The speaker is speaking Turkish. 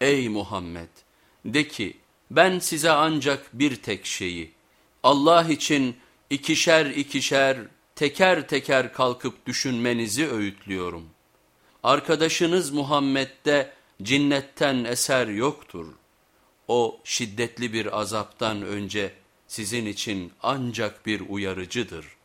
Ey Muhammed de ki ben size ancak bir tek şeyi Allah için ikişer ikişer teker teker kalkıp düşünmenizi öğütlüyorum. Arkadaşınız Muhammed'de cinnetten eser yoktur. O şiddetli bir azaptan önce sizin için ancak bir uyarıcıdır.''